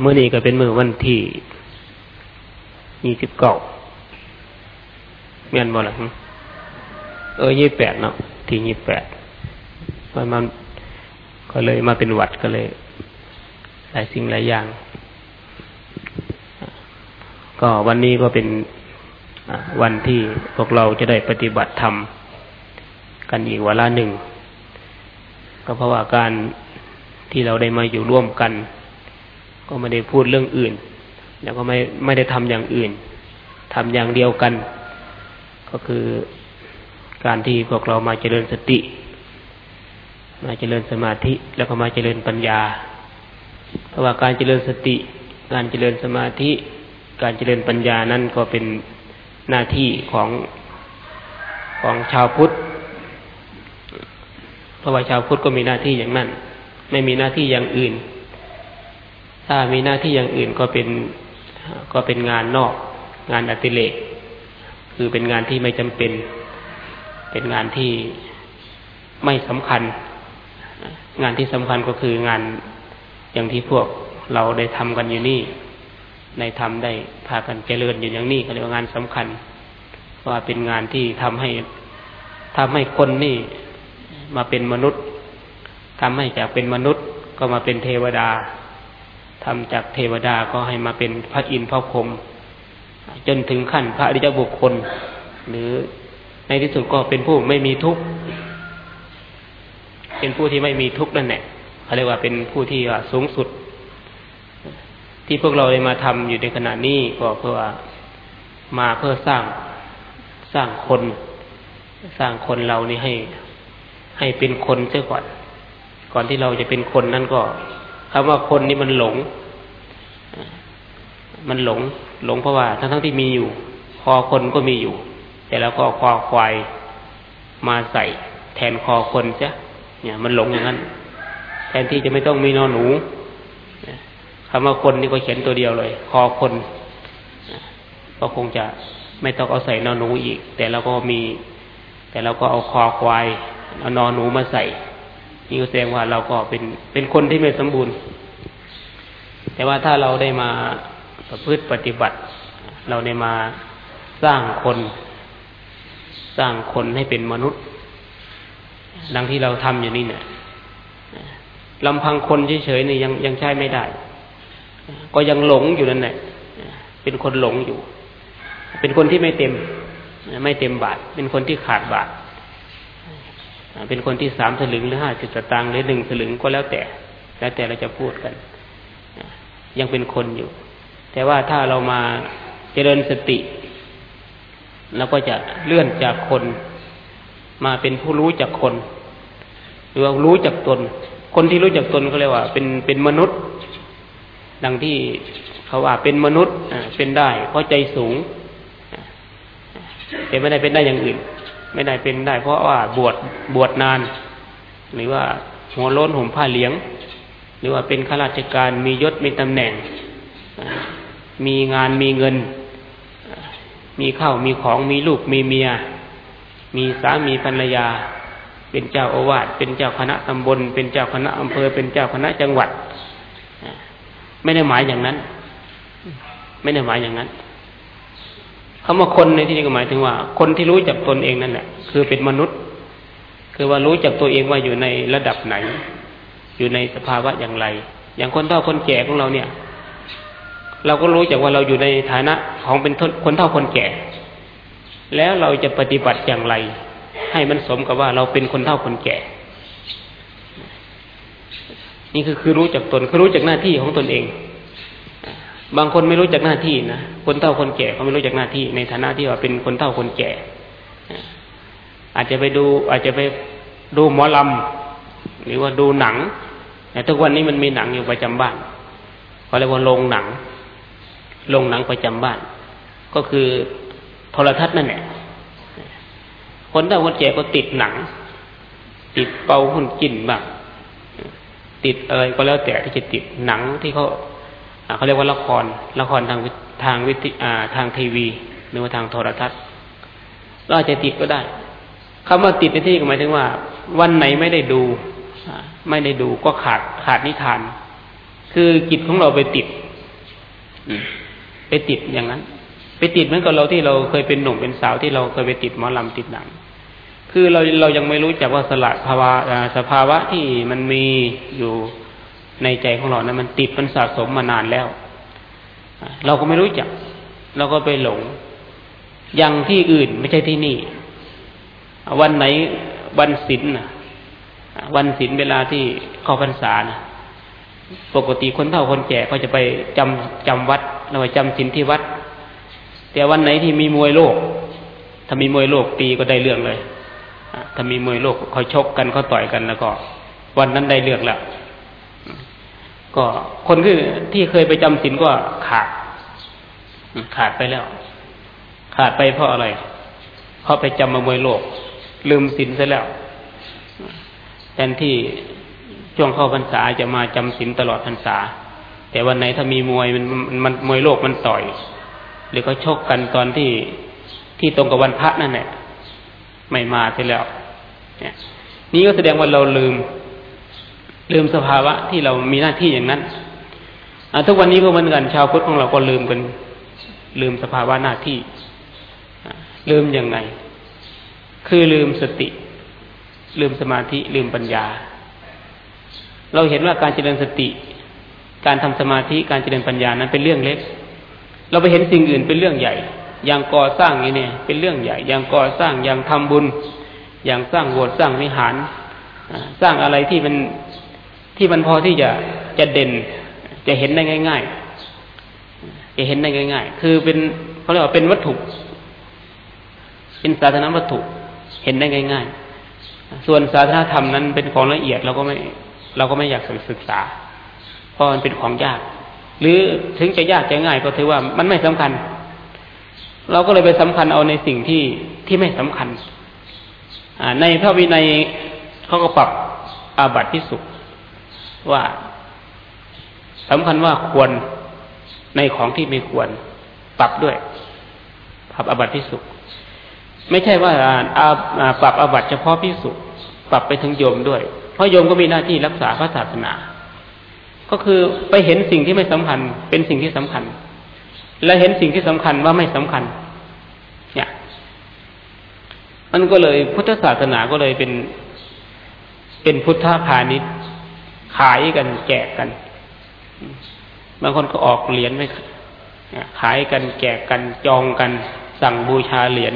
เมื่อนี้ก็เป็นมือวันที่ยี่สิบเก้าเมียนบ่หลังเออยี่แปดเนาะที่ยี่แปดมันมันก็เลยมาเป็นวัดก็เลย หลายสิ่งหลายอย่าง ก็วันนี้ก็เป็นวันที่พวกเราจะได้ปฏิบัติธรรมกันอีกวันละหนึ่ง ก็เพราะว่าการที่เราได้มาอยู่ร่วมกัน ก็ไม่ได้พูดเรื่องอื่น แล้วก็ไม่ไม่ได้ทำอย่างอื่นทำอย่างเดียวกัน ก็คือการที่พวกเรามาเจริญสติ มาเจริญสมาธิแล้วก็มาเจริญปัญญา เพราะว่าการเจริญสติ การเจริญสมาธิ การเจริญปัญญานั่นก็เป็นหน้าที่ของของชาวพุทธเพราะว่าชาวพุทธก็มีหน้าที่อย่างนั้น ไม่มีหน้าที่อย่างอื่น ถ้ามีหน้าที่อย่างอื่นก็เป็นก็เป็นงานนอก งานอติเลกคือเป็นงานที่ไม่จำเป็น เป็นงานที่ไม่สำคัญ งานที่สำคัญก็คืองานอย่างที่พวกเราได้ทำกันอยู่นี่ ในทำได้พากันเจริญอยู่อย่างนี้เขาเรียกว่างานสำคัญ ว่าเป็นงานที่ทำให้ทำให้คนนี่มาเป็นมนุษย์ทำให้จากเป็นมนุษย์ก็มาเป็นเทวดา ทำจากเทวดาก็ให้มาเป็นพระอินทร์พระพรหมจนถึงขั้นพระอริยบุคคล หรือในที่สุดก็เป็นผู้ไม่มีทุกข์เป็นผู้ที่ไม่มีทุกข์นั่นแหละเขาเรียกว่าเป็นผู้ที่สูงสุด ที่พวกเราได้มาทำอยู่ในขณะนี้ก็เพื่อมาเพื่อสร้างสร้างคน สร้างคนเรานี่ให้ให้เป็นคนเสียก่อน ก่อนที่เราจะเป็นคนนั่นก็ คำว่าคนนี่มันหลง มันหลง หลงเพราะว่า ทั้งทั้งที่มีอยู่ คอคนก็มีอยู่ แต่แล้วก็คอควายมาใส่แทนคอคนจ้ะเนี่ยมันหลงอย่างนั้น แทนที่จะไม่ต้องมีนอนหนูคำว่าคนนี่ก็เขียนตัวเดียวเลย คอคน ก็คงจะไม่ต้องเอาใส่นอนหนูอีก แต่เราก็มี แต่เราก็เอาคอควายเอานอนหนูมาใส่ นี่ก็แสดงว่าเราก็เป็นเป็นคนที่ไม่สมบูรณ์ แต่ว่าถ้าเราได้มาประพฤติปฏิบัติ เราได้มาสร้างคน สร้างคนให้เป็นมนุษย์ ดังที่เราทำอยู่นี่เนี่ยลำพังคนเฉยๆนี่ยังยังใช้ไม่ได้ ก็ยังหลงอยู่นั่นแหละเป็นคนหลงอยู่ เป็นคนที่ไม่เต็ม ไม่เต็มบาท เป็นคนที่ขาดบาท เป็นคนที่สามสลึงหรือห้าสิบสตางค์หรือหนึ่งสลึงก็แล้วแต่ แล้วแต่เราจะพูดกัน ยังเป็นคนอยู่ แต่ว่าถ้าเรามาเจริญสติเราก็จะเลื่อนจากคน มาเป็นผู้รู้จากคน หรือว่ารู้จากตน คนที่รู้จากตนเขาเรียกว่า เป็นเป็นมนุษย์ ดังที่เขาว่าเป็นมนุษย์เป็นได้ เพราะใจสูงแต่ไม่ได้เป็นได้อย่างอื่น ไม่ได้เป็นได้ เพราะว่าบวชบวชนาน หรือว่าหัวโล้นห่มผ้าเหลียง หรือว่าเป็นข้าราชการมียศมีตำแหน่ง มีงานมีเงิน มีข้าวมีของมีลูกมีเมีย มีสามีภรรยา เป็นเจ้าอาวาสเป็นเจ้าคณะตำบล เป็นเจ้าคณะอำเภอ เป็นเจ้าคณะจังหวัด ไม่ได้หมายอย่างนั้น ไม่ได้หมายอย่างนั้น คำว่าคนในที่นี้ก็หมายถึงว่า คนที่รู้จักตนเองนั่นแหละคือเป็นมนุษย์ คือว่ารู้จักตัวเองว่าอยู่ในระดับไหน อยู่ในสภาวะอย่างไร อย่างคนเฒ่าคนแก่ของเราเนี่ย เราก็รู้จักว่าเราอยู่ในฐานะของเป็นคนเฒ่าคนแก่ แล้วเราจะปฏิบัติอย่างไร ให้มันสมกับว่าเราเป็นคนเฒ่าคนแก่ นี่คือคือรู้จักตนคือรู้จักหน้าที่ของตนเอง บางคนไม่รู้จักหน้าที่นะคนเฒ่าคนแก่เขาไม่รู้จักหน้าที่ในฐานะที่ว่าเป็นคนเฒ่าคนแก่ อาจจะไปดู อาจจะไปดูหมอลำหรือว่าดูหนังแต่ทุกวันนี้มันมีหนังอยู่ประจำบ้านเขาเรียกว่าโรงหนังโรงหนังประจำบ้าน ก็คือโทรทัศน์นั่นแหละคนเฒ่าคนแก่ก็ติดหนัง ติดเป่าหุ่นกินบ้างติดอะไรก็แล้วแต่ที่จะติดหนังที่เขา เขาเรียกว่าละคร ละครทางทางวิทยทางทีวี หรือว่าทางโทรทัศน์เราอาจจะติดก็ได้คำว่าติดในที่หมายถึงว่า วันไหนไม่ได้ดูไม่ได้ดูก็ขาดขาดนิทาน คือจิตของเราไปติดไปติดอย่างนั้น ไปติดเหมือนกับเราที่เราเคยเป็นหนุ่มเป็นสาวที่เราเคยไปติดหมอลำติดหนัง คือเราเรายังไม่รู้จักว่าสละภาวะสภาวะที่มันมีอยู่ ในใจของเรานะั้นมันติดมันสะสมมานานแล้ว เราก็ไม่รู้จัก เราก็ไปหลงยังที่อื่นไม่ใช่ที่นี่ วันไหนวันศีลนะวันศีลเวลาที่เข้าพรรษานะปกติคนเฒ่าคนแก่ก็จะไปจำจำวัดเราไปจำศีลที่วัด แต่วันไหนที่มีมวยโลก ถ้ามีมวยโลกตีก็ได้เรื่องเลยถ้ามีมวยโลกเขาชกกันเขาต่อยกันแล้วก็ วันนั้นได้เรื่องแล้ว ก็คนที่ที่เคยไปจำศีลก็ขาด ขาดไปแล้ว ขาดไปเพราะอะไร เพราะไปจำมามวยโลก ลืมศีลซะแล้วแทนที่ช่วงเข้าพรรษาจะมาจำศีลตลอดพรรษา แต่วันไหนถ้ามีมวยมันมันมวยโลกมันต่อย หรือเขาชกกันตอนที่ที่ตรงกับวันพระนั่นแหละไม่มาเสียแล้ว เนี่ย นี่ก็แสดงว่าเราลืม ลืมสภาวะที่เรามีหน้าที่อย่างนั้นทุกวันนี้ก็เหมือนกันชาวพุทธของเราก็ลืมกัน ลืมสภาวะหน้าที่ลืมยังไง คือลืมสติ ลืมสมาธิลืมปัญญา เราเห็นว่าการเจริญสติ การทำสมาธิการเจริญปัญญานั้นเป็นเรื่องเล็ก เราไปเห็นสิ่งอื่นเป็นเรื่องใหญ่ อย่างก่อสร้างนี่เนี่ย เป็นเรื่องใหญ่ อย่างก่อสร้างอย่างทำบุญ อย่างสร้างโบสถ์สร้างวิหาร สร้างอะไรที่มัน ที่มันพอที่จะจะเด่น จะเห็นได้ง่าย ๆ จะเห็นได้ง่าย ๆ คือเป็นเขาเรียกว่าเป็นวัตถุ เป็นสาธารณวัตถุเห็นได้ง่าย ๆ ส่วนสาธารณธรรมนั้นเป็นของละเอียดเราก็ไม่เราก็ไม่อยากศึกษา เพราะมันเป็นของยาก หรือถึงจะยากจะง่ายก็ถือว่ามันไม่สำคัญ เราก็เลยไปสำคัญเอาในสิ่งที่ที่ไม่สำคัญในพระวินัยเขาก็ปรับอาบัติที่สุด ว่าสำคัญว่าควรในของที่ไม่ควรปรับด้วยปรับอบัติที่สุดไม่ใช่ว่าปรับอบัติเฉพาะพิสุปรับไปถึงโยมด้วย เพราะโยมก็มีหน้าที่รักษาพระศาสนา ก็คือไปเห็นสิ่งที่ไม่สำคัญ เป็นสิ่งที่สำคัญ และเห็นสิ่งที่สำคัญว่าไม่สำคัญ เนี่ย มันก็เลยพุทธศาสนาก็เลยเป็น เป็นพุทธพาณิชย์ ขายกันแจกกัน บางคนก็ออกเหรียญไม่ขายกันแจกกันจองกัน สั่งบูชาเหรียญ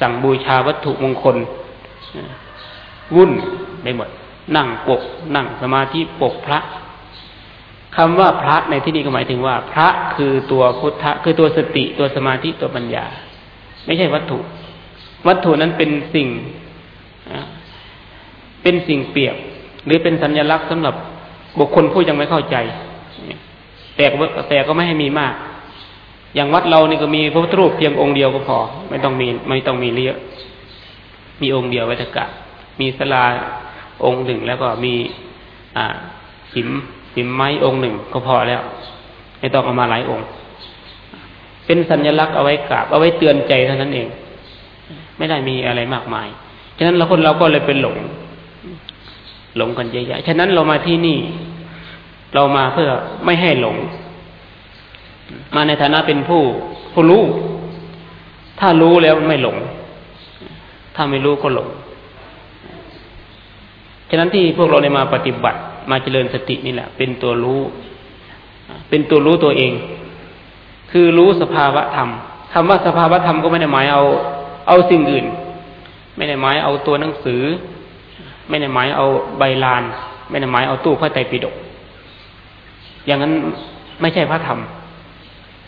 สั่งบูชาวัตถุมงคลวุ่นไปหมด นั่งปก นั่งสมาธิปกพระคำว่าพระในที่นี้ก็หมายถึงว่า พระคือตัวพุทธะคือตัวสติตัวสมาธิตัวปัญญา ไม่ใช่วัตถุ วัตถุนั้นเป็นสิ่งเป็นสิ่งเปรียบ หรือเป็นสัญลักษณ์สำหรับบุคคลผู้ยังไม่เข้าใจ แต่แต่ก็ไม่ให้มีมาก อย่างวัดเรานี่ก็มีพระพุทธรูปเพียงองค์เดียวก็พอ ไม่ต้องมีไม่ต้องมีเยอะ มีองค์เดียวไว้ตะกะ มีสลาองค์หนึ่งแล้วก็มี อ่าสิมสิมไม้องค์หนึ่งก็พอแล้ว ไม่ต้องเอามาหลายองค์ เป็นสัญลักษณ์เอาไว้กราบ เอาไว้เตือนใจเท่านั้นเอง ไม่ได้มีอะไรมากมาย ฉะนั้นเราคนเราก็เลยเป็นหลง หลงกันเยอะๆฉะนั้นเรามาที่นี่ เรามาเพื่อไม่ให้หลง มาในฐานะเป็นผู้ผู้รู้ ถ้ารู้แล้วไม่หลง ถ้าไม่รู้ก็หลง ฉะนั้นที่พวกเราได้มาปฏิบัติ มาเจริญสตินี่แหละ เป็นตัวรู้ เป็นตัวรู้ตัวเอง คือรู้สภาวะธรรมคำว่าสภาวะธรรมก็ไม่ได้หมายเอา เอาสิ่งอื่น ไม่ได้หมายเอาตัวหนังสือ ไม่ได้หมายเอาใบลาน ไม่ได้หมายเอาตู้พระไตรปิฎกอย่างนั้นไม่ใช่พระธรรม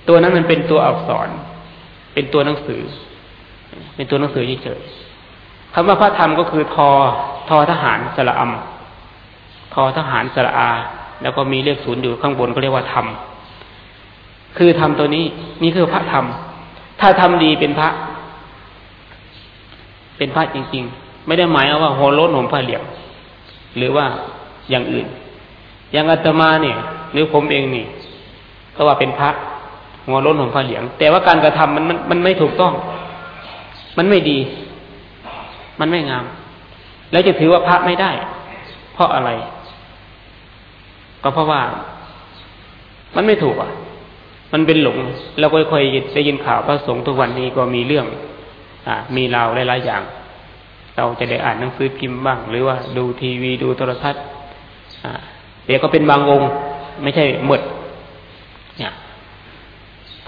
ตัวนั้นมันเป็นตัวอักษร เป็นตัวหนังสือ เป็นตัวหนังสือเฉยๆคำว่าพระธรรมก็คือทอทอทหารสระอัมทอทหารสระอา แล้วก็มีเลขศูนย์อยู่ข้างบนก็เรียกว่าธรรมคือธรรมตัวนี้นี่คือพระธรรม ถ้าทำดีเป็นพระ เป็นพระจริง ๆ ไม่ได้หมายเอาว่าโหรถหนมผ้าเหลี่ยมหรือว่าอย่างอื่น อย่างอาตมาเนี่ย หรือผมเองนี่ก็ว่าเป็นพระหัวล้นของผ้าเหลียงแต่ว่าการกระทำมันมันมันไม่ถูกต้อง มันไม่ดี มันไม่งาม แล้วจะถือว่าพระไม่ได้ เพราะอะไร ก็เพราะว่า มันไม่ถูกอะมันเป็นหลงเราก็ค่อยได้ยินข่าวพระสงฆ์ทุกวันนี้ก็มีเรื่อง อ่า มีราวหลายๆอย่าง เราจะได้อ่านหนังสือพิมพ์บ้าง หรือว่าดูทีวีดูโทรทัศน์เดี๋ยวก็เป็นบางองค์ไม่ใช่หมด เนี่ย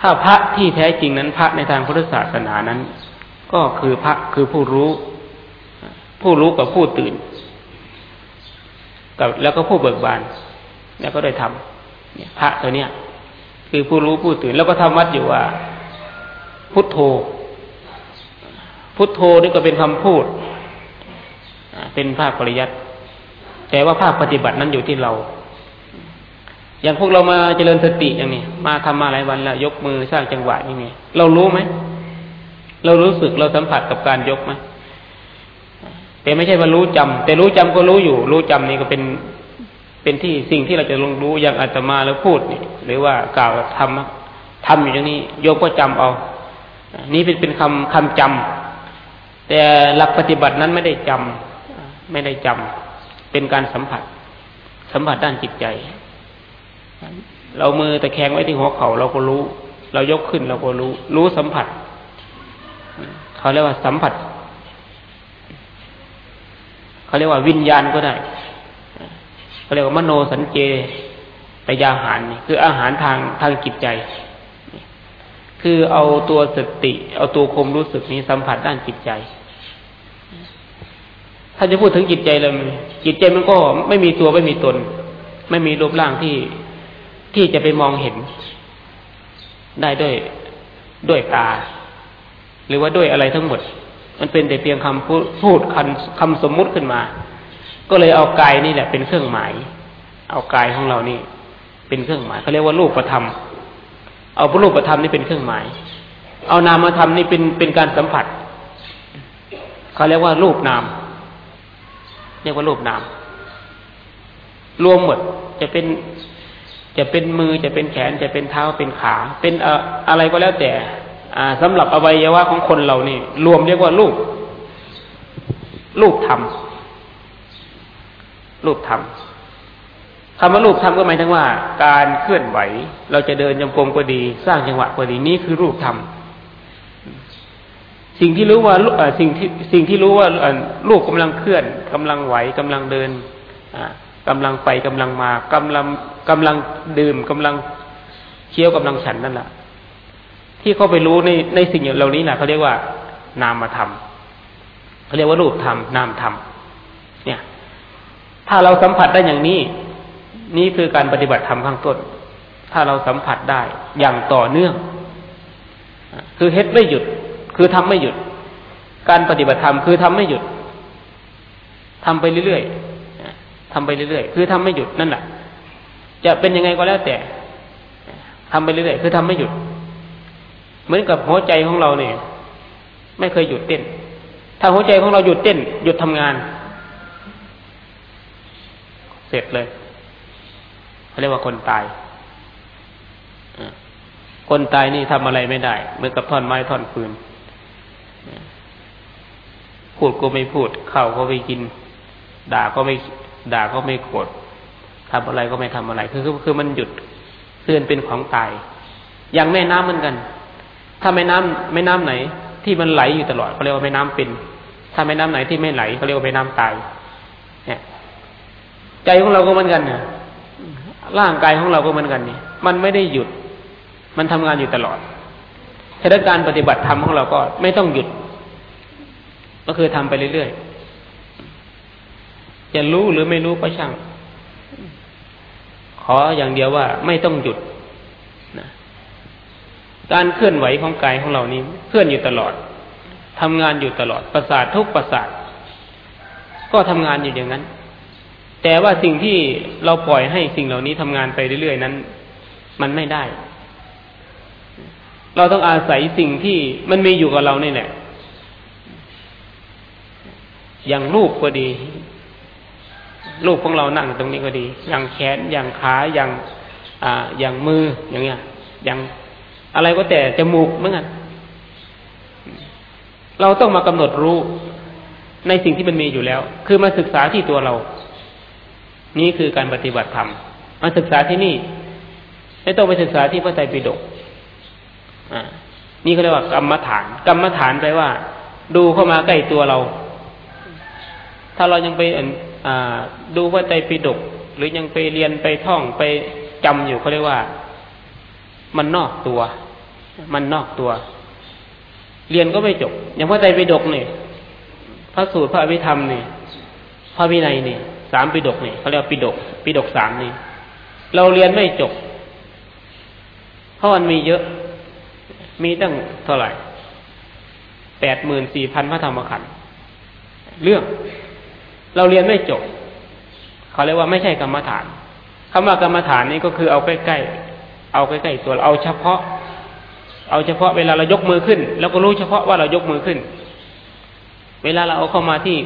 ถ้าพระที่แท้จริงนั้นพระในทางพุทธศาสนานั้น ก็คือพระคือผู้รู้ ผู้รู้กับผู้ตื่นกับแล้วก็ผู้เบิกบาน แล้วก็ได้ทำเนี่ย พระตัวเนี้ยคือผู้รู้ผู้ตื่น แล้วก็ทำวัดอยู่ว่า พุทโธ พุทโธนี่ก็เป็นคำพูด เป็นภาคปริยัติแต่ว่าภาคปฏิบัตินั้นอยู่ที่เรา อย่างพวกเรามาเจริญสติอย่างนี้มาทำมาหลายวันแล้วยกมือสร้างจังหวะนี่ไงเรารู้ไหมเรารู้สึกเราสัมผัสกับการยกไหมแต่ไม่ใช่ว่ารู้จำแต่รู้จำก็รู้อยู่ รู้จำนี่ก็เป็นเป็นที่สิ่งที่เราจะลงรู้อย่างอาตมาแล้วพูดนี่หรือว่ากล่าวทำทำอยู่อย่างนี้โยกก็จำเอา นี่เป็นเป็นคำคำจำแต่หลักปฏิบัตินั้นไม่ได้จำ ไม่ได้จำเป็นการสัมผัส สัมผัสด้านจิตใจ เรามือตะแคงไว้ที่หัวเข่าเราก็รู้ เรายกขึ้นเราก็รู้ รู้สัมผัส เขาเรียกว่าสัมผัส เขาเรียกว่าวิญญาณก็ได้เขาเรียกว่ามโนสัญเจตยาหารคืออาหารทางทางจิตใจ คือเอาตัวสติ เอาตัวคมรู้สึกนี้สัมผัสด้านจิตใจ ถ้าจะพูดถึงจิตใจเลยจิตใจมันก็ไม่มีตัวไม่มีตน ไม่มีรูปร่างที่ที่จะไปมองเห็น ได้ด้วยด้วยตา หรือว่าด้วยอะไรทั้งหมด มันเป็นแต่เพียงคำพูดพูดคำคำสมมุติขึ้นมา ก็เลยเอากายนี่แหละเป็นเครื่องหมาย เอากายของเรานี่ เป็นเครื่องหมายเขาเรียกว่ารูปประธรรมเอารูปประธรรมนี่เป็นเครื่องหมาย เอานามธรรมนี่เป็นเป็นการสัมผัสเขาเรียกว่ารูปนาม เรียกว่ารูปนาม รวมหมดจะเป็นจะเป็นมือจะเป็นแขนจะเป็นเท้าเป็นขา เป็นอะไรก็แล้วแต่ อ่าสำหรับอวัยวะของคนเรานี่ รวมเรียกว่ารูป รูปธรรมรูปธรรมคำว่ารูปธรรมก็หมายถึงว่า การเคลื่อนไหว เราจะเดินยมกลมก็ดี สร้างจังหวะก็ดี นี่คือรูปธรรม สิ่งที่รู้ว่าสิ่งที่สิ่งที่รู้ว่าลูกกำลังเคลื่อนกำลังไหวกำลังเดินอ่ากำลังไปกำลังมากำลังกำลังดื่มกำลังเคี้ยวกำลังฉันนั่นแหละที่เขาไปรู้ในในสิ่งเหล่านี้แหละเขาเรียกว่านามธรรมเขาเรียกว่ารูปธรรมนามธรรมเนี่ย ถ้าเราสัมผัสได้อย่างนี้ นี่คือการปฏิบัติธรรมข้างต้น ถ้าเราสัมผัสได้อย่างต่อเนื่อง คือเฮ็ดไม่หยุด คือทำไม่หยุด การปฏิบัติธรรมคือทำไม่หยุดทำไปเรื่อยๆทำไปเรื่อยๆคือทำไม่หยุดนั่นแหละจะเป็นยังไงก็แล้วแต่ทำไปเรื่อยๆคือทำไม่หยุด เหมือนกับหัวใจของเราเนี่ย ไม่เคยหยุดเต้น ถ้าหัวใจของเราหยุดเต้น หยุดทำงาน เสร็จเลยเขาเรียกว่าคนตายคนตายนี่ทำอะไรไม่ได้เหมือนกับท่อนไม้ท่อนฟืน พูดก็ไม่พูด เข้าก็ไม่กิน ด่าก็ไม่ด่าก็ไม่โกรธทำอะไรก็ไม่ทำอะไร คือคือคอมันหยุดเสื่อนเป็นของตาย อย่างแม่น้ำเหมือนกัน ถ้าแม่น้ำแม่น้ำไหน ที่มันไหลอยู่ตลอดเขาเรียกว่าแม่น้ำเป็น ถ้าแม่น้ำไหนที่ไม่ไหลเขาเรียกว่าแม่น้ำตาย เนี่ย ใจของเราก็เหมือนกันเนี่ยร่างกายของเราก็เหมือนกันนี่มันไม่ได้หยุด มันทำงานอยู่ตลอด เหตุการปฏิบัติธรรมของเราก็ไม่ต้องหยุด ก็คือทำไปเรื่อยๆ จะรู้หรือไม่รู้ก็ช่าง ขออย่างเดียวว่าไม่ต้องหยุดนะการเคลื่อนไหวของกายของเรานี้เคลื่อนอยู่ตลอดทำงานอยู่ตลอด ประสาททุกประสาท ก็ทำงานอยู่อย่างนั้น แต่ว่าสิ่งที่เราปล่อยให้สิ่งเหล่านี้ทำงานไปเรื่อยๆนั้น มันไม่ได้ เราต้องอาศัยสิ่งที่มันมีอยู่กับเรานี่แหละ อย่างรูปก็ดีลูกของเรานั่งตรงนี้ก็ดี อย่างแขน อย่างขา อย่าง อ่า อย่างมือ อย่างเงี้ย อย่างอะไรก็แต่จมูกเหมือนกัน เราต้องมากำหนดรู้ในสิ่งที่มันมีอยู่แล้ว คือมาศึกษาที่ตัวเรา นี่คือการปฏิบัติธรรม มาศึกษาที่นี่ ไม่ต้องไปศึกษาที่พระไตรปิฎก นี่เขาเรียกว่ากรรมฐาน กรรมฐานแปลว่า ดูเข้ามาใกล้ตัวเรา ถ้าเรายังไปดูพระไตรปิฎกหรือยังไปเรียนไปท่องไปจำอยู่เขาเรียกว่า มันนอกตัว มันนอกตัว เรียนก็ไม่จบ อย่างพระไตรปิฎกเนี่ยพระสูตรพระอภิธรรมเนี่ยพระวินัยเนี่ยสามปิฎกเนี่ยเขาเรียกปิฎกปิฎกสามนี่เราเรียนไม่จบเพราะมันมีเยอะ มีตั้งเท่าไหร่แปดหมื่นสี่พันพระธรรมขันธ์เรื่อง เราเรียนไม่จบ เขาเรียกว่าไม่ใช่กรรมฐานคำว่ากรรมฐานนี้ก็คือเอาใกล้ๆเอาใกล้ๆตัวเอาเฉพาะ เอาเฉพาะเวลาเรายกมือขึ้น แล้วก็รู้เฉพาะว่าเรายกมือขึ้น เวลาเราเอาเข้ามาที่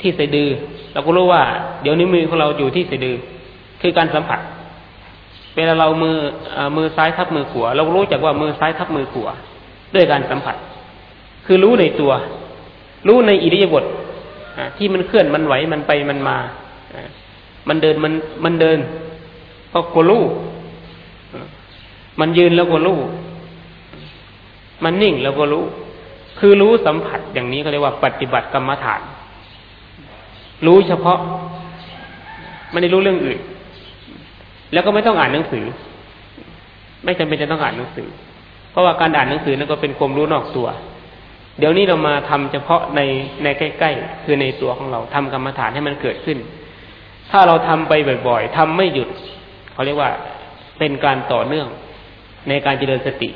ที่สะดือเราก็รู้ว่า เดี๋ยวนี้มือของเราอยู่ที่สะดือ คือการสัมผัส เวลาเรามือมือซ้ายทับมือขวาเรารู้จักว่ามือซ้ายทับมือขวาด้วยการสัมผัส คือรู้ในตัว รู้ในอิริยาบถที่มันเคลื่อนมันไหวมันไปมันมามันเดินมันมันเดิน ก็กรู้มันยืนแล้วก็รู้มันนิ่งแล้วก็รู้ คือรู้สัมผัสอย่างนี้เขาเรียกว่าปฏิบัติกรรมฐาน รู้เฉพาะ ไม่ได้รู้เรื่องอื่น แล้วก็ไม่ต้องอ่านหนังสือ ไม่จำเป็นจะต้องอ่านหนังสือ เพราะว่าการอ่านหนังสือนั่นก็เป็นความรู้นอกตัว เดี๋ยวนี้เรามาทำเฉพาะในในใกล้ๆคือในตัวของเราทำกรรมฐานให้มันเกิดขึ้น ถ้าเราทำไปบ่อยๆทำไม่หยุดเขาเรียกว่าเป็นการต่อเนื่องในการเจริญสติ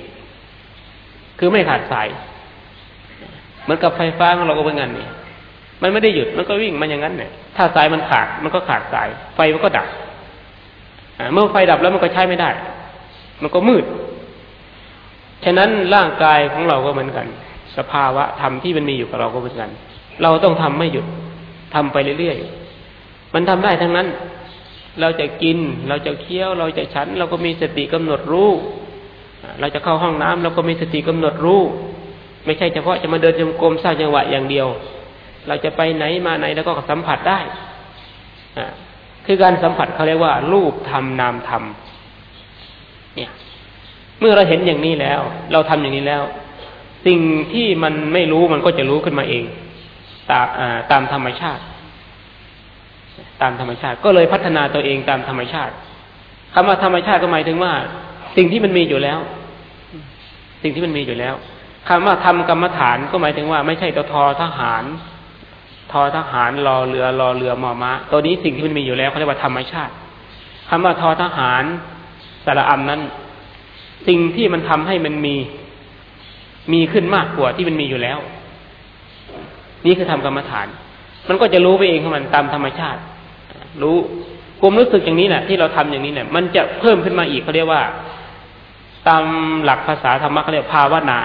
คือไม่ขาดสายเหมือนกับไฟฟ้าของเราก็เป็นงั้นนี่มันไม่ได้หยุดมันก็วิ่งมันอย่างนั้นเนี่ยถ้าสายมันขาดมันก็ขาดสาย ไฟมันก็ดับ เมื่อไฟดับแล้วมันก็ใช้ไม่ได้ มันก็มืด ฉะนั้นร่างกายของเราก็เหมือนกัน สภาวะธรรมที่มันมีอยู่กับเราก็เหมือนกัน เราต้องทำไม่หยุดทำไปเรื่อยๆ มันทำได้ทั้งนั้น เราจะกิน เราจะเคี้ยว เราจะฉัน เราก็มีสติกำหนดรู้ เราจะเข้าห้องน้ำเราก็มีสติกำหนดรู้ ไม่ใช่เฉพาะจะมาเดินจงกรมสร้างจังหวะอย่างเดียว เราจะไปไหนมาไหนแล้วก็สัมผัสได้ คือการสัมผัสเขาเรียกว่า รูปธรรมนามธรรมเนี่ย เมื่อเราเห็นอย่างนี้แล้ว เราทำอย่างนี้แล้ว สิ่งที่มันไม่รู้มันก็จะรู้ขึ้นมาเอง ตามตามธรรมชาติ ตามธรรมชาติ ก็เลยพัฒนาตัวเองตามธรรมชาติคำว่าธรรมชาติก็หมายถึงว่า สิ่งที่มันมีอยู่แล้ว สิ่งที่มันมีอยู่แล้วคำว่าทำกรรมฐานก็หมายถึงว่า ไม่ใช่ตทอทหาร ทอทหารรอเรือรอเรือมอม้าตัวนี้สิ่งที่มันมีอยู่แล้วเขาเรียกว่าธรรมชาติคำว่าทอทหารสระอัมนั้น สิ่งที่มันทำให้มันมีมีขึ้นมากกว่าที่มันมีอยู่แล้ว นี่คือทำกรรมฐาน มันก็จะรู้ไปเองของมันตามธรรมชาติ รู้ความรู้สึกอย่างนี้แหละที่เราทำอย่างนี้เนี่ย มันจะเพิ่มขึ้นมาอีกเขาเรียกว่า ตามหลักภาษาธรรมะเขาเรียกภาวนา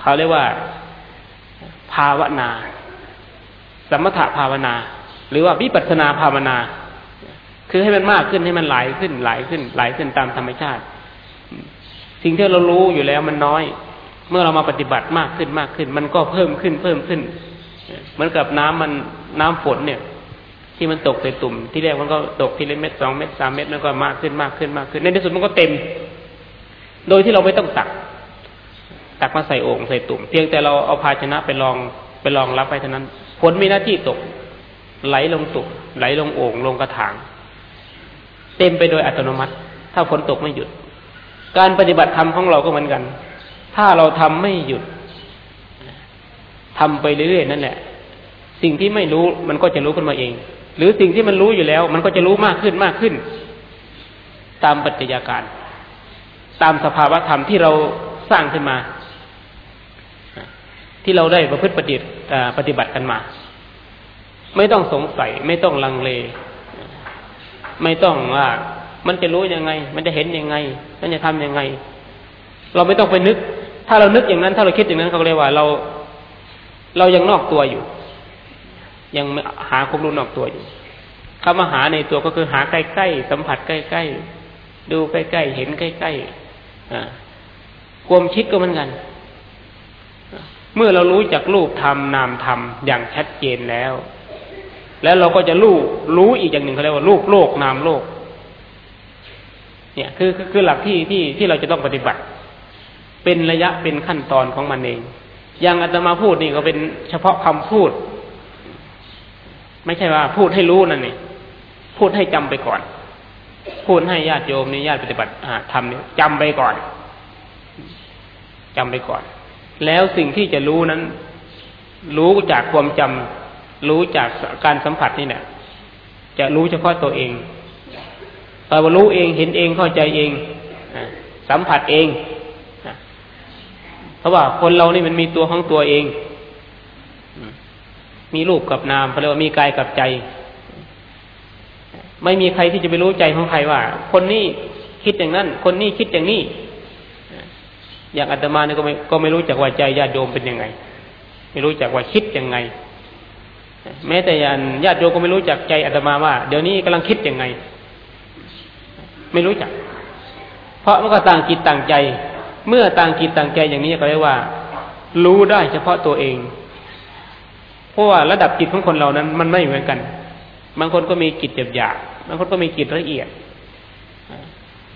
เขาเรียกว่า ภาวนา สมถะภาวนา หรือว่าวิปัสนาภาวนา คือให้มันมากขึ้นให้มันไหลขึ้นไหลขึ้นไหลขึ้นตามธรรมชาติ สิ่งที่เรารู้อยู่แล้วมันน้อย เมื่อเรามาปฏิบัติมากขึ้นมากขึ้น มันก็เพิ่มขึ้นเพิ่มขึ้น เหมือนกับน้ำมันน้ำฝนเนี่ย ที่มันตกใส่ตุ่ม ที่แรกมันก็ตกทีละเม็ดสองเม็ดสามเม็ดแล้วก็มากขึ้นมากขึ้นมากขึ้น ในที่สุดมันก็เต็ม โดยที่เราไม่ต้องตัก ตักมาใส่โอ่งใส่ตุ่มเพียงแต่เราเอาภาชนะไปลองไปลองรับไปเท่านั้นผลมีหน้าที่ตก ไหลลงตุ่มไหลลงโอ่งลงกระถาง เต็มไปโดยอัตโนมัติ ถ้าฝนตกไม่หยุด การปฏิบัติธรรมของเราก็เหมือนกัน ถ้าเราทำไม่หยุดทำไปเรื่อยๆนั่นแหละ สิ่งที่ไม่รู้มันก็จะรู้ขึ้นมาเอง หรือสิ่งที่มันรู้อยู่แล้ว มันก็จะรู้มากขึ้นมากขึ้น ตามปัจจัยการ ตามสภาวะธรรมที่เราสร้างขึ้นมา ที่เราได้ประพฤติปฏิปฏิบัติกันมา ไม่ต้องสงสัย ไม่ต้องลังเล ไม่ต้องว่า มันจะรู้ยังไง มันจะเห็นยังไง มันจะทํำยังไง เราไม่ต้องไปนึก ถ้าเรานึกอย่างนั้น ถ้าเราคิดอย่างนั้นเขาเรียกว่าเรา เรายังนอกตัวอยู่ ยังหาความรู้นอกตัวอยู่คำว่าหาในตัวก็คือหาใกล้ๆสัมผัสใกล้ๆดูใกล้ๆเห็นใกล้ๆความคิดก็เหมือนกัน เมื่อเรารู้จักรูปธรรมนามธรรมอย่างชัดเจนแล้ว แล้วเราก็จะรู้รู้อีกอย่างหนึ่งเขาเรียกว่ารูปโลกนามโลก เนี่ยคือคือคือหลักที่ที่ที่เราจะต้องปฏิบัติ เป็นระยะเป็นขั้นตอนของมันเอง อย่างอาตมาพูดนี่ก็เป็นเฉพาะคำพูด ไม่ใช่ว่าพูดให้รู้นั่นนี่พูดให้จำไปก่อน พูดให้ญาติโยมในญาติปฏิบัติทำเนี่ยจำไปก่อนจำไปก่อน แล้วสิ่งที่จะรู้นั้น รู้จากความจำรู้จากการสัมผัสนี่เนี่ยจะรู้เฉพาะตัวเองพอรู้เองเห็นเองเข้าใจเองสัมผัสเองเพราะว่าคนเรานี่มันมีตัวของตัวเอง มีรูปกับนามเขาเรียกว่ามีกายกับใจ ไม่มีใครที่จะไปรู้ใจของใครว่า คนนี้คิดอย่างนั้น คนนี้คิดอย่างนี้ อย่างอาตมาเนี่ยก็ไม่ก็ไม่รู้จักว่าใจญาติโยมเป็นยังไง ไม่รู้จักว่าคิดยังไง แม้แต่ญาติญาติโยมก็ไม่รู้จักใจอาตมาว่า เดี๋ยวนี้กำลังคิดยังไง ไม่รู้จัก เพราะมันก็ต่างจิตต่างใจ เมื่อต่างจิตต่างใจอย่างนี้ก็เรียกว่า รู้ได้เฉพาะตัวเอง เพราะว่าระดับจิตของคนเรานั้น มันไม่เหมือนกัน บางคนก็มีจิตหยาบบางคนก็มีจิตละเอียด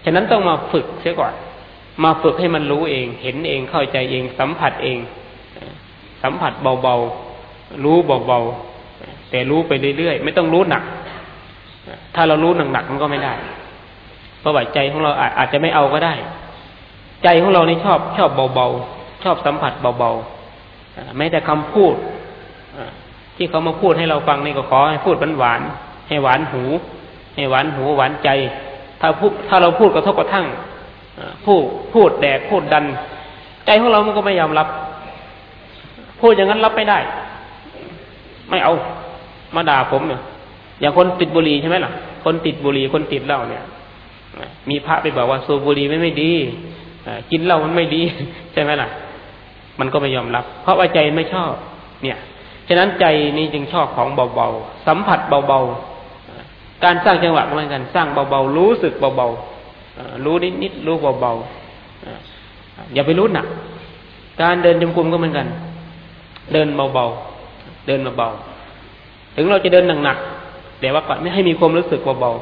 ฉะนั้นต้องมาฝึกเสียก่อน มาฝึกให้มันรู้เอง เห็นเองเข้าใจเอง สัมผัสเอง สัมผัสเบาๆ รู้เบาๆ แต่รู้ไปเรื่อยๆ ไม่ต้องรู้หนัก ถ้าเรารู้หนักๆมันก็ไม่ได้ เพราะว่าใจของเราอาจจะไม่เอาก็ได้ ใจของเรานี่ชอบชอบเบาๆ ชอบสัมผัสเบาๆแม้แต่คำพูดที่เขามาพูดให้เราฟังนี่ก็ขอให้พูดหวานๆให้หวานหู ให้หวานหูหวานใจ ถ้าพูดถ้าเราพูดกระทบกระทั่ง พูดพูดแดกพูดดัน ใจของเรามันก็ไม่ยอมรับ พูดอย่างนั้นรับไม่ได้ ไม่เอา มาด่าผมเนี่ยอย่างคนติดบุหรี่ใช่ไหมล่ะ คนติดบุหรี่คนติดเหล้าเนี่ยมีพระไปบอกว่าสูบบุหรี่ไม่ไม่ดีกินเหล้ามันไม่ดี ใช่ไหมล่ะ มันก็ไม่ยอมรับ เพราะว่าใจไม่ชอบ เนี่ยฉะนั้นใจนี้จึงชอบของเบาๆสัมผัสเบาๆการสร้างจังหวะเหมือนกันสร้างเบาๆรู้สึกเบาๆ รู้นิดๆรู้เบาๆอย่าไปรู้หนัก การเดินจมกุมก็เหมือนกัน เดินเบาๆเดินเบาๆถึงเราจะเดินหนักๆแต่ว่าก่อนไม่ให้มีความรู้สึกเบา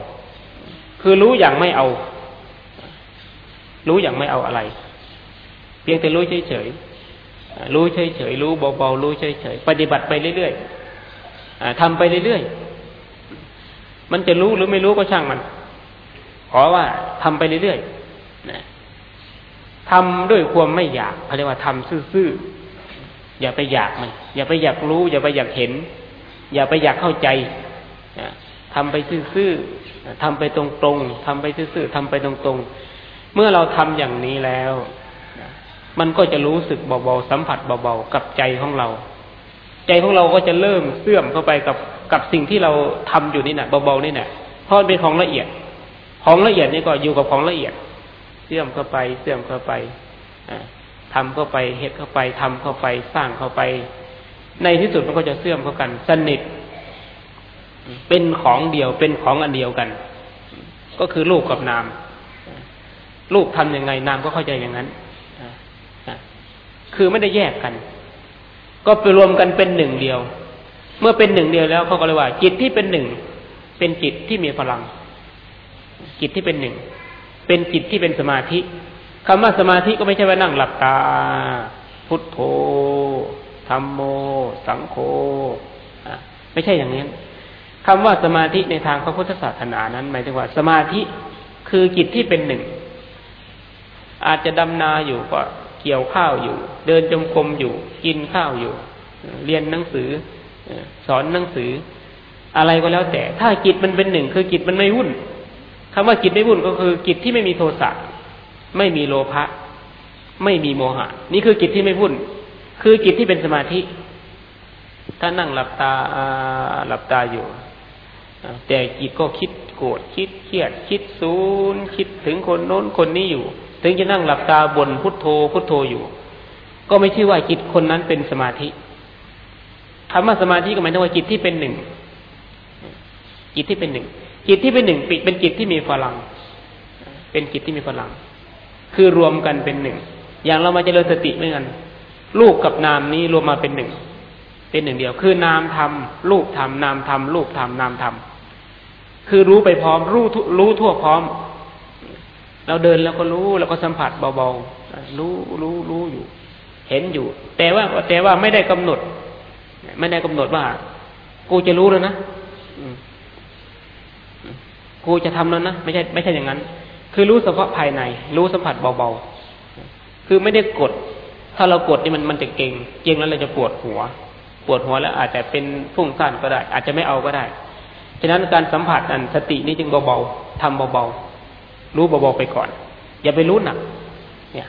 ๆคือรู้อย่างไม่เอา รู้อย่างไม่เอาอะไร เพียงแต่รู้เฉยๆรู้เฉยๆรู้เบาๆรู้เฉยๆปฏิบัติไปเรื่อยๆทำไปเรื่อยๆมันจะรู้หรือไม่รู้ก็ช่างมัน ขอว่าทำไปเรื่อยๆทำด้วยความไม่อยากเขาเรียกว่าทำซื่อๆอย่าไปอยากมันอย่าไปอยากรู้ อย่าไปอยากเห็น อย่าไปอยากเข้าใจทำไปซื่อๆทำไปตรงๆทำไปซื่อๆทำไปตรงๆ เมื่อเราทำอย่างนี้แล้วมันก็จะรู้สึกเบาๆสัมผัสเบาๆกับใจของเรา ใจของเราก็จะเริ่มเสื่อมเข้าไปกับกับสิ่งที่เราทำอยู่นี่นะเบาๆนี่นะเพราะเป็นของละเอียด ของละเอียดนี่ก็อยู่กับของละเอียด เสื่อมเข้าไป เสื่อมเข้าไปทำเข้าไปเฮ็ดเข้าไปทำเข้าไปสร้างเข้าไป ในที่สุดมันก็จะเสื่อมเข้ากัน สนิท เป็นของเดียวเป็นของอันเดียวกัน ก็คือลูกกับนามรูปทำยังไงนามก็เข้าใจอย่างนั้นคือไม่ได้แยกกัน ก็ไปรวมกันเป็นหนึ่งเดียว เมื่อเป็นหนึ่งเดียวแล้วเขาก็เลยว่า จิตที่เป็นหนึ่งเป็นจิตที่มีพลัง จิตที่เป็นหนึ่ง เป็นจิตที่เป็นสมาธิคำว่าสมาธิก็ไม่ใช่ว่านั่งหลับตา พุทโธธรรมโม สังโฆไม่ใช่อย่างนี้คำว่าสมาธิในทางพระพุทธศาสนานั้น หมายถึงว่า สมาธิคือจิตที่เป็นหนึ่ง อาจจะดำนาอยู่ก็เกี่ยวข้าวอยู่ เดินจมกรมอยู่ กินข้าวอยู่ เรียนหนังสือสอนหนังสือ อะไรก็แล้วแต่ ถ้าจิตมันเป็นหนึ่งคือจิตมันไม่วุ่น คำว่าจิตไม่วุ่นก็คือจิตที่ไม่มีโทสะไม่มีโลภะไม่มีโมหะ นี่คือจิตที่ไม่วุ่น คือจิตที่เป็นสมาธิ ถ้านั่งหลับตาหลับตาอยู่แต่จิตก็คิดโกรธคิดเครียด คิดซูนคิดถึงคนโน้นคนนี้อยู่ ถึงจะนั่งหลับตาบนพุทโธพุทโธอยู่ ก็ไม่ชื่อว่าจิตคนนั้นเป็นสมาธิคำว่าสมาธิก็หมายถึงว่าจิตที่เป็นหนึ่งจิตที่เป็นหนึ่ง จิตที่เป็นหนึ่งเป็นจิตที่มีพลัง เป็นจิตที่มีพลัง คือรวมกันเป็นหนึ่ง อย่างเรามาเจริญสติเหมือนกันลูกกับนามนี้รวมมาเป็นหนึ่ง เป็นหนึ่งเดียว คือนามธรรมรูปธรรมนามธรรมรูปธรรมนามธรรมคือรู้ไปพร้อมรู้รู้ทั่วพร้อม เราเดินแล้วก็รู้แล้วก็สัมผัสเบาๆรู้รู้รู้อยู่ เห็นอยู่ แต่ว่าแต่ว่าไม่ได้กำหนด ไม่ได้กำหนดว่า กูจะรู้แล้วนะ กูจะทำแล้วนะไม่ใช่ไม่ใช่อย่างนั้น คือรู้เฉพาะภายใน รู้สัมผัสเบาๆ คือไม่ได้กด ถ้าเรากดนี่มันมันจะเก่ง เก่งแล้วเราจะปวดหัว ปวดหัวแล้วอาจจะเป็นฟุ้งซ่านก็ได้ อาจจะไม่เอาก็ได้ ฉะนั้นการสัมผัสอันสตินี่จึงเบาๆทำเบาๆ รู้เบาๆไปก่อน อย่าไปรู้หนัก เนี่ย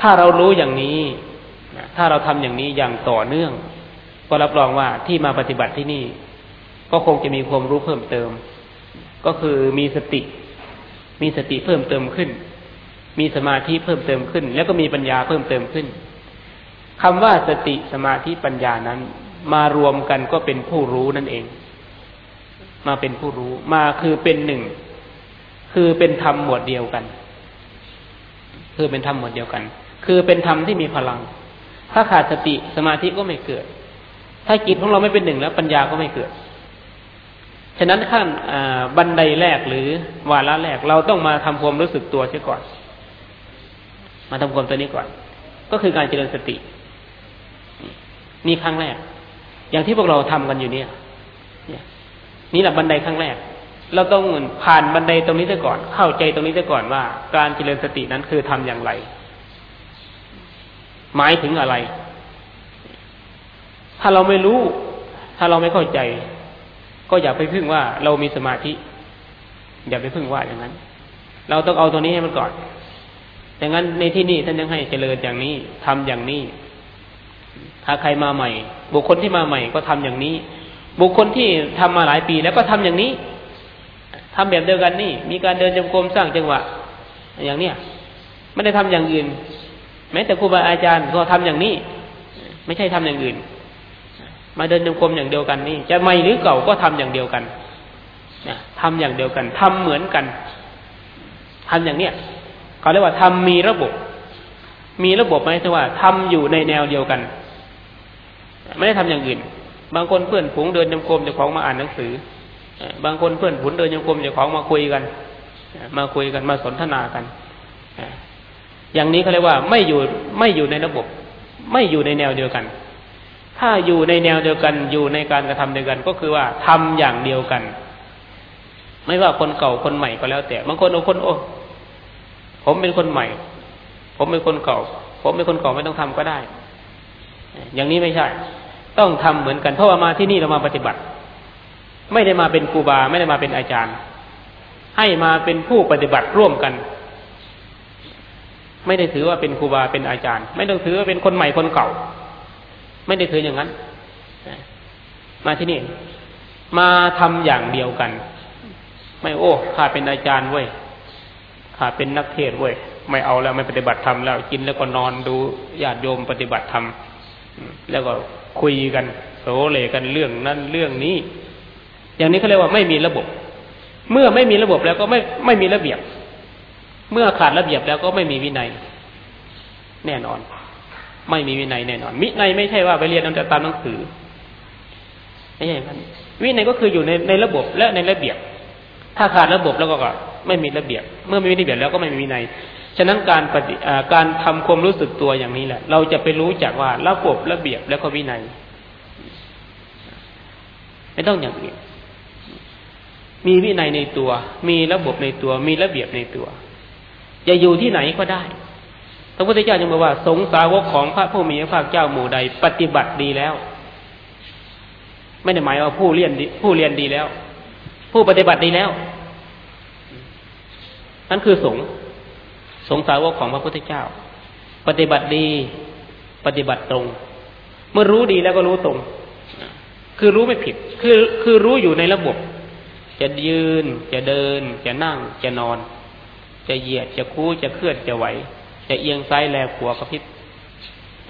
ถ้าเรารู้อย่างนี้ถ้าเราทำอย่างนี้อย่างต่อเนื่อง ก็รับรองว่าที่มาปฏิบัติที่นี่ ก็คงจะมีความรู้เพิ่มเติม ก็คือมีสติ มีสติเพิ่มเติมขึ้น มีสมาธิเพิ่มเติมขึ้น แล้วก็มีปัญญาเพิ่มเติมขึ้นคำว่าสติสมาธิปัญญานั้น มารวมกันก็เป็นผู้รู้นั่นเอง มาเป็นผู้รู้ มาคือเป็นหนึ่ง คือเป็นธรรมหมวดเดียวกัน คือเป็นธรรมหมวดเดียวกัน คือเป็นธรรมที่มีพลัง ถ้าขาดสติสมาธิก็ไม่เกิด ถ้าจิตของเราไม่เป็นหนึ่งแล้วปัญญาก็ไม่เกิด ฉะนั้นขั้นบันไดแรกหรือวาระแรกเราต้องมาทำความรู้สึกตัวเสียก่อน มาทำความตัวนี้ก่อน ก็คือการเจริญสติ นี่ครั้งแรก อย่างที่พวกเราทำกันอยู่เนี่ยนี่แหละบันไดครั้งแรก เราต้องผ่านบันไดตรงนี้ซะก่อน เข้าใจตรงนี้ซะก่อนว่า การเจริญสตินั้นคือทำอย่างไร หมายถึงอะไร ถ้าเราไม่รู้ ถ้าเราไม่เข้าใจ ก็อย่าไปพึ่งว่าเรามีสมาธิ อย่าไปพึ่งว่าอย่างนั้น เราต้องเอาตัวนี้ให้มันก่อนดังนั้นในที่นี้ท่านยังให้เจริญอย่างนี้ทำอย่างนี้ ถ้าใครมาใหม่ บุคคลที่มาใหม่ก็ทำอย่างนี้ บุคคลที่ทำมาหลายปีแล้วก็ทำอย่างนี้ทำแบบเดียวกันนี่ มีการเดินจงกรมสร้างจังหวะ อย่างเนี้ยไม่ได้ทำอย่างอื่น แม้แต่ครูบาอาจารย์ก็ทำอย่างนี้ ไม่ใช่ทำอย่างอื่น มาเดินจงกรมอย่างเดียวกันนี่จะใหม่หรือเก่าก็ทำอย่างเดียวกันนะทำอย่างเดียวกันทำเหมือนกันทำอย่างเนี้ยเขาเรียกว่าทำมีระบบ มีระบบไหมที่ว่าทำอยู่ในแนวเดียวกัน ไม่ได้ทำอย่างอื่น บางคนเพื่อนฝูงเดินยมกลมเจ้าของมาอ่านหนังสือบางคนเพื่อนผุนเดินยมกลมเจ้าของมาคุยกัน มาคุยกันมาสนทนากัน อย่างนี้เขาเรียกว่าไม่อยู่ไม่อยู่ในระบบ ไม่อยู่ในแนวเดียวกัน ถ้าอยู่ในแนวเดียวกันอยู่ในการกระทำเดียวกัน ก็คือว่าทำอย่างเดียวกัน ไม่ว่าคนเก่าคนใหม่ก็แล้วแต่บางคนบาคนโอ้ผมเป็นคนใหม่ ผมเป็นคนเก่า ผมเป็นคนเก่าไม่ต้องทำก็ได้ อย่างนี้ไม่ใช่ ต้องทำเหมือนกัน เพราะว่ามาที่นี่เรามาปฏิบัติ ไม่ได้มาเป็นครูบาไม่ได้มาเป็นอาจารย์ ให้มาเป็นผู้ปฏิบัติร่วมกัน ไม่ได้ถือว่าเป็นครูบาเป็นอาจารย์ ไม่ต้องถือว่าเป็นคนใหม่คนเก่า ไม่ได้ถืออย่างนั้น มาที่นี่ มาทำอย่างเดียวกัน ไม่โอ้ข้าเป็นอาจารย์เว้ยข้าเป็นนักเทศเว้ยไม่เอาแล้วไม่ปฏิบัติธรรมแล้ว กินแล้วก็นอนดูญาติโยมปฏิบัติธรรมแล้วก็คุยกันโสเลกันเรื่องนั้นเรื่องนี้ อย่างนี้เขาเรียกว่าไม่มีระบบ เมื่อไม่มีระบบแล้วก็ไม่ไม่มีระเบียบ เมื่อขาดระเบียบแล้วก็ไม่มีวินัย แน่นอน ไม่มีวินัยแน่นอนวินัยไม่ใช่ว่าไปเรียนเอาแต่ตามหนังสือไม่ใช่ครับวินัยก็คืออยู่ในในระบบและในระเบียบ ถ้าขาดระบบแล้วก็ไม่มีระเบียบ เมื่อไม่มีระเบียบแล้วก็ไม่มีวินัยฉะนั้นการปฏิการทำความรู้สึกตัวอย่างนี้แหละ เราจะไปรู้จักว่าระบบระเบียบแล้วก็วินัย ไม่ต้องอย่างอื่นมีวินัยในตัว มีระบบในตัว มีระเบียบในตัว จะอยู่ที่ไหนก็ได้ พระพุทธเจ้าจึงบอกว่า สงสาวกของพระผู้มีพระภาคเจ้าหมู่ใด ปฏิบัติดีแล้ว ไม่ได้หมายว่าผู้เรียนผู้เรียนดีแล้ว ผู้ปฏิบัติดีแล้วนั่นคือสงสงสาวกของพระพุทธเจ้า ปฏิบัติดี ปฏิบัติตรง เมื่อรู้ดีแล้วก็รู้ตรง คือรู้ไม่ผิด คือคือรู้อยู่ในระบบ จะยืน จะเดิน จะนั่ง จะนอน จะเหยียด จะคู่จะเคลื่อน จะไหว จะเอียงซ้ายแลขวากระพริบ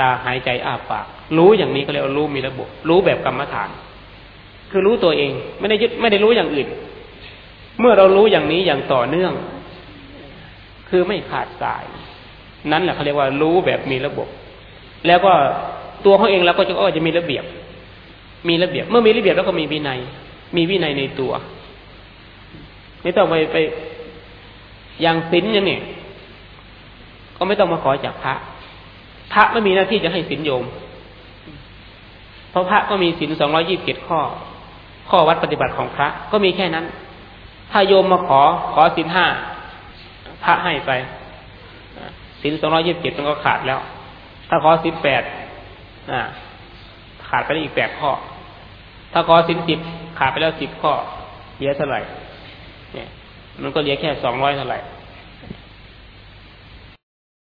ตาหายใจอ้าปาก รู้อย่างนี้ก็เรียกว่ารู้มีระบบ รู้แบบกรรมฐาน คือรู้ตัวเองไม่ได้ยึดไม่ได้รู้อย่างอื่น เมื่อเรารู้อย่างนี้อย่างต่อเนื่อง คือไม่ขาดสาย นั่นแหละเขาเรียกว่ารู้แบบมีระบบ แล้วก็ตัวเขาเองแล้วก็จะก็จะมีระเบียบ มีระเบียบ เมื่อมีระเบียบแล้วก็มีวินัย มีวินัยในตัว ไม่ต้องไปไปอย่างศีลอย่างนี้ ก็ไม่ต้องมาขอจากพระ พระไม่มีหน้าที่จะให้ศีลโยม เพราะพระก็มีศีลสองร้อยี่สิบเจ็ดข้อ ข้อวัดปฏิบัติของพระ ก็มีแค่นั้น ถ้าโยมมาขอขอศีลห้าพระให้ไปศีลสองร้อยี่สิบเจ็ดมันก็ขาดแล้ว ถ้าขอศีลแปดขาดไปได้อีกแปดข้อ ถ้าขอศีลสิบขาดไปแล้วสิบข้อเหลือเท่าไหร่ เนี่ย มันก็เหลือแค่สองร้อยเท่าไหร่